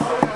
Yes.